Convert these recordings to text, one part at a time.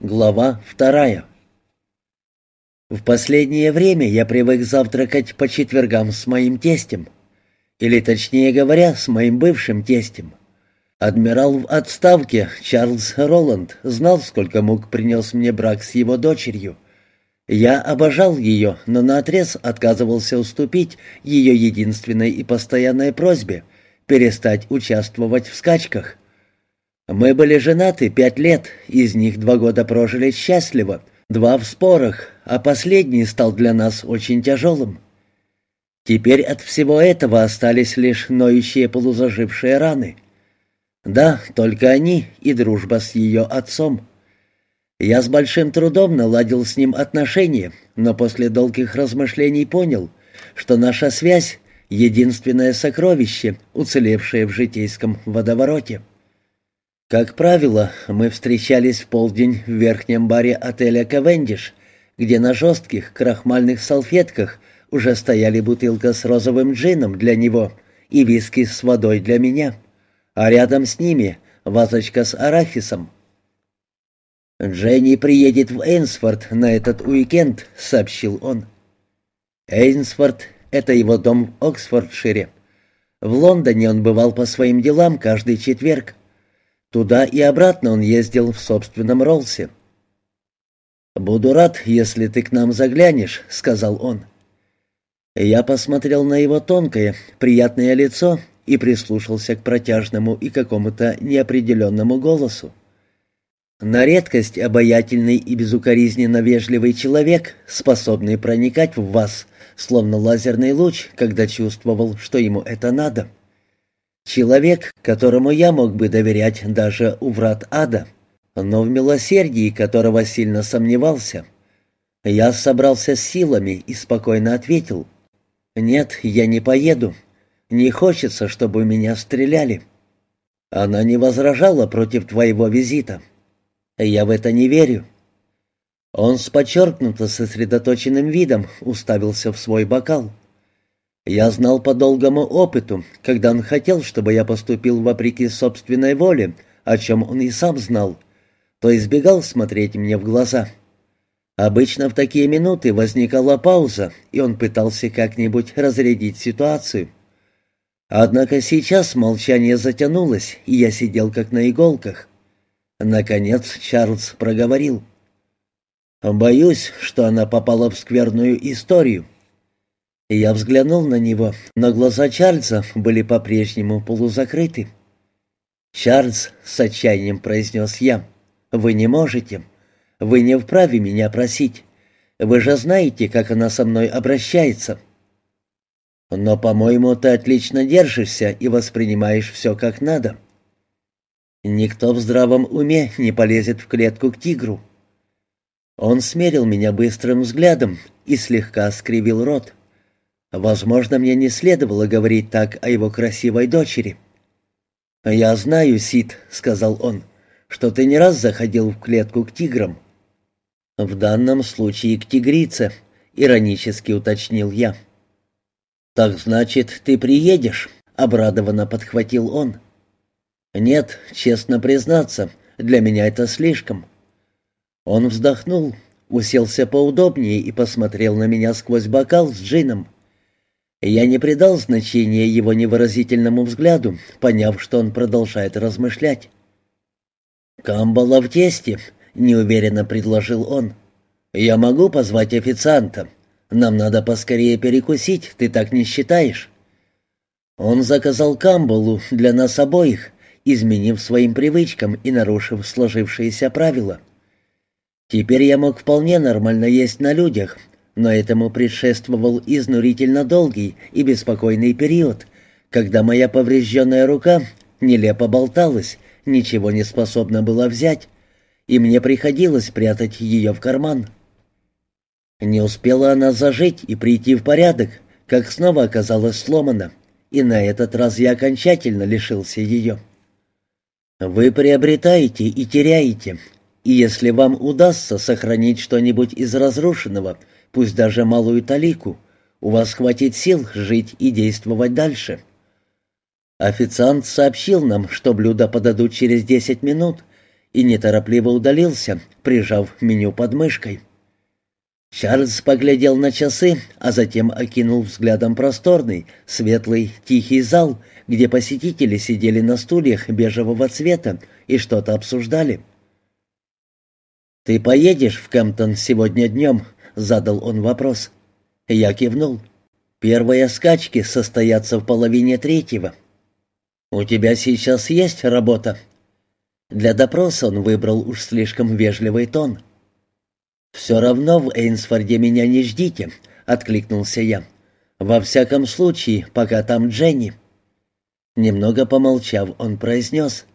Глава вторая. В последнее время я привык завтракать по четвергам с моим тестем. Или, точнее говоря, с моим бывшим тестем. Адмирал в отставке Чарльз Роланд знал, сколько мук принес мне брак с его дочерью. Я обожал ее, но наотрез отказывался уступить ее единственной и постоянной просьбе — перестать участвовать в скачках. Мы были женаты пять лет, из них два года прожили счастливо, два в спорах, а последний стал для нас очень тяжелым. Теперь от всего этого остались лишь ноющие полузажившие раны. Да, только они и дружба с ее отцом. Я с большим трудом наладил с ним отношения, но после долгих размышлений понял, что наша связь — единственное сокровище, уцелевшее в житейском водовороте. Как правило, мы встречались в полдень в верхнем баре отеля «Кавендиш», где на жестких крахмальных салфетках уже стояли бутылка с розовым джином для него и виски с водой для меня, а рядом с ними вазочка с арахисом. «Дженни приедет в Эйнсфорд на этот уикенд», — сообщил он. Эйнсфорд — это его дом в Оксфордшире. В Лондоне он бывал по своим делам каждый четверг. Туда и обратно он ездил в собственном Роллсе. «Буду рад, если ты к нам заглянешь», — сказал он. Я посмотрел на его тонкое, приятное лицо и прислушался к протяжному и какому-то неопределенному голосу. На редкость обаятельный и безукоризненно вежливый человек, способный проникать в вас, словно лазерный луч, когда чувствовал, что ему это надо. — Человек, которому я мог бы доверять даже у врат ада, но в милосердии которого сильно сомневался. Я собрался с силами и спокойно ответил. «Нет, я не поеду. Не хочется, чтобы меня стреляли». Она не возражала против твоего визита. Я в это не верю. Он с подчеркнуто сосредоточенным видом уставился в свой бокал. Я знал по долгому опыту, когда он хотел, чтобы я поступил вопреки собственной воле, о чем он и сам знал, то избегал смотреть мне в глаза. Обычно в такие минуты возникала пауза, и он пытался как-нибудь разрядить ситуацию. Однако сейчас молчание затянулось, и я сидел как на иголках. Наконец Чарльз проговорил. «Боюсь, что она попала в скверную историю». Я взглянул на него, но глаза Чарльза были по-прежнему полузакрыты. «Чарльз», — с отчаянием произнес я, — «вы не можете. Вы не вправе меня просить. Вы же знаете, как она со мной обращается». «Но, по-моему, ты отлично держишься и воспринимаешь все как надо». «Никто в здравом уме не полезет в клетку к тигру». Он смерил меня быстрым взглядом и слегка скривил рот. Возможно, мне не следовало говорить так о его красивой дочери. «Я знаю, Сид», — сказал он, — «что ты не раз заходил в клетку к тиграм». «В данном случае к тигрице», — иронически уточнил я. «Так значит, ты приедешь?» — обрадованно подхватил он. «Нет, честно признаться, для меня это слишком». Он вздохнул, уселся поудобнее и посмотрел на меня сквозь бокал с джином. Я не придал значения его невыразительному взгляду, поняв, что он продолжает размышлять. «Камбала в тесте», — неуверенно предложил он. «Я могу позвать официанта. Нам надо поскорее перекусить, ты так не считаешь?» Он заказал камбалу для нас обоих, изменив своим привычкам и нарушив сложившиеся правила. Теперь я мог вполне нормально есть на людях, но этому предшествовал изнурительно долгий и беспокойный период, когда моя поврежденная рука нелепо болталась, ничего не способна была взять, и мне приходилось прятать ее в карман. Не успела она зажить и прийти в порядок, как снова оказалась сломана, и на этот раз я окончательно лишился ее. Вы приобретаете и теряете, и если вам удастся сохранить что-нибудь из разрушенного — пусть даже малую талику, у вас хватит сил жить и действовать дальше. Официант сообщил нам, что блюда подадут через десять минут, и неторопливо удалился, прижав меню под мышкой. Чарльз поглядел на часы, а затем окинул взглядом просторный, светлый, тихий зал, где посетители сидели на стульях бежевого цвета и что-то обсуждали. «Ты поедешь в Кэмптон сегодня днем?» — задал он вопрос. Я кивнул. «Первые скачки состоятся в половине третьего». «У тебя сейчас есть работа?» Для допроса он выбрал уж слишком вежливый тон. «Все равно в Эйнсфорде меня не ждите», — откликнулся я. «Во всяком случае, пока там Дженни». Немного помолчав, он произнес.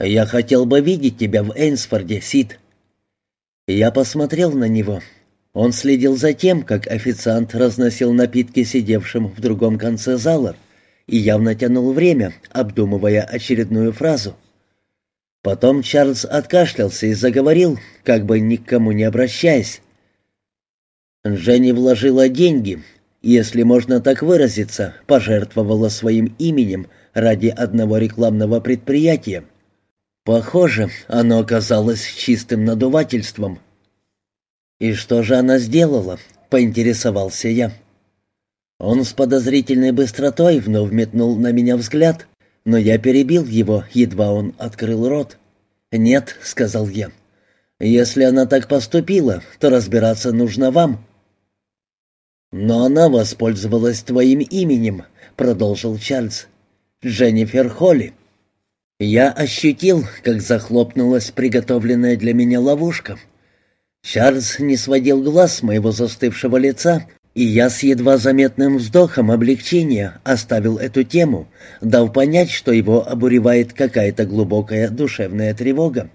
«Я хотел бы видеть тебя в Эйнсфорде, Сид». Я посмотрел на него. Он следил за тем, как официант разносил напитки сидевшим в другом конце зала, и явно тянул время, обдумывая очередную фразу. Потом Чарльз откашлялся и заговорил, как бы ни к кому не обращаясь. Дженни вложила деньги, если можно так выразиться, пожертвовала своим именем ради одного рекламного предприятия. Похоже, оно оказалось чистым надувательством. «И что же она сделала?» — поинтересовался я. Он с подозрительной быстротой вновь метнул на меня взгляд, но я перебил его, едва он открыл рот. «Нет», — сказал я. «Если она так поступила, то разбираться нужно вам». «Но она воспользовалась твоим именем», — продолжил Чарльз. «Дженнифер Холли». Я ощутил, как захлопнулась приготовленная для меня ловушка. Чарльз не сводил глаз с моего застывшего лица, и я с едва заметным вздохом облегчения оставил эту тему, дав понять, что его обуревает какая-то глубокая душевная тревога.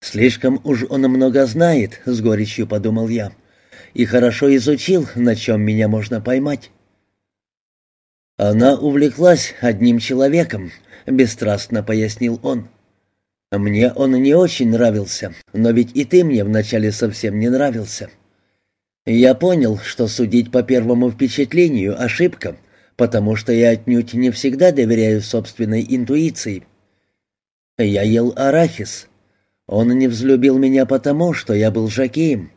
«Слишком уж он много знает», — с горечью подумал я, — «и хорошо изучил, на чем меня можно поймать». Она увлеклась одним человеком, — бесстрастно пояснил он. «Мне он не очень нравился, но ведь и ты мне вначале совсем не нравился. Я понял, что судить по первому впечатлению — ошибка, потому что я отнюдь не всегда доверяю собственной интуиции. Я ел арахис. Он не взлюбил меня потому, что я был жакеем.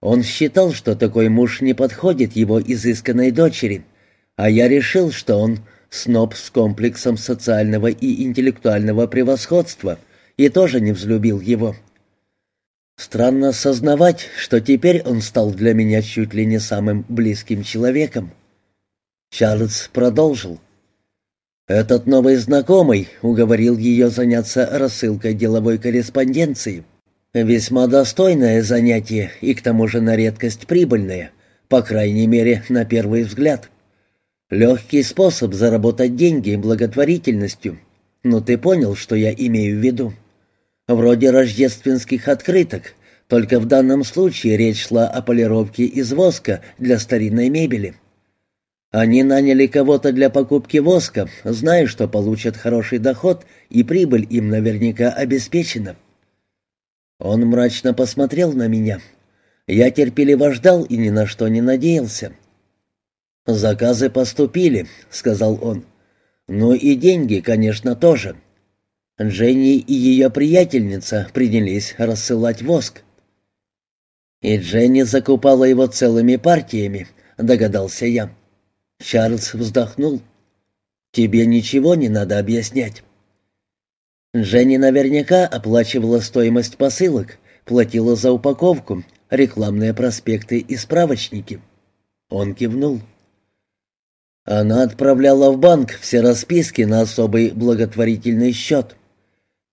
Он считал, что такой муж не подходит его изысканной дочери, а я решил, что он сноб с комплексом социального и интеллектуального превосходства, и тоже не взлюбил его. Странно осознавать, что теперь он стал для меня чуть ли не самым близким человеком. Чарльз продолжил. Этот новый знакомый уговорил ее заняться рассылкой деловой корреспонденции. Весьма достойное занятие и к тому же на редкость прибыльное, по крайней мере, на первый взгляд. Легкий способ заработать деньги благотворительностью. Но ты понял, что я имею в виду? Вроде рождественских открыток, только в данном случае речь шла о полировке из воска для старинной мебели. Они наняли кого-то для покупки воска, зная, что получат хороший доход, и прибыль им наверняка обеспечена. Он мрачно посмотрел на меня. Я терпеливо ждал и ни на что не надеялся. «Заказы поступили», — сказал он. «Ну и деньги, конечно, тоже». Дженни и ее приятельница принялись рассылать воск. «И Дженни закупала его целыми партиями», — догадался я. Чарльз вздохнул. «Тебе ничего не надо объяснять». Дженни наверняка оплачивала стоимость посылок, платила за упаковку, рекламные проспекты и справочники. Он кивнул. Она отправляла в банк все расписки на особый благотворительный счет.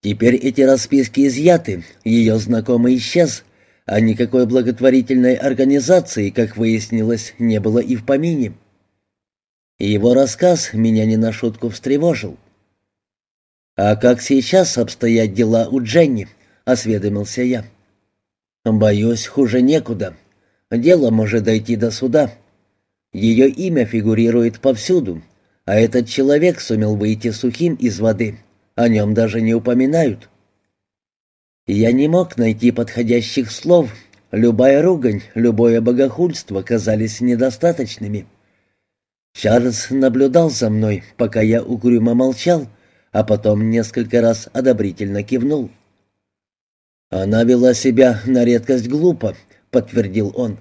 Теперь эти расписки изъяты, ее знакомый исчез, а никакой благотворительной организации, как выяснилось, не было и в помине. Его рассказ меня не на шутку встревожил. «А как сейчас обстоят дела у Дженни?» — осведомился я. «Боюсь, хуже некуда. Дело может дойти до суда». Ее имя фигурирует повсюду, а этот человек сумел выйти сухим из воды. О нем даже не упоминают. Я не мог найти подходящих слов. Любая ругань, любое богохульство казались недостаточными. Чарльз наблюдал за мной, пока я угрюмо молчал, а потом несколько раз одобрительно кивнул. «Она вела себя на редкость глупо», — подтвердил он.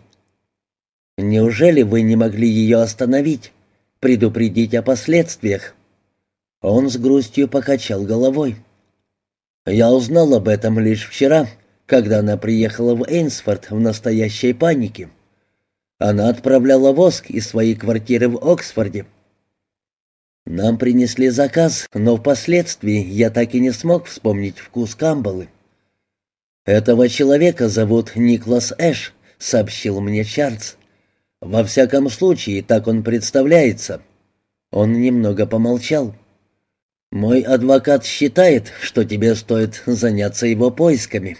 «Неужели вы не могли ее остановить, предупредить о последствиях?» Он с грустью покачал головой. «Я узнал об этом лишь вчера, когда она приехала в Эйнсфорд в настоящей панике. Она отправляла воск из своей квартиры в Оксфорде. Нам принесли заказ, но впоследствии я так и не смог вспомнить вкус камбалы. «Этого человека зовут Никлас Эш», — сообщил мне Чарльз. «Во всяком случае, так он представляется». Он немного помолчал. «Мой адвокат считает, что тебе стоит заняться его поисками».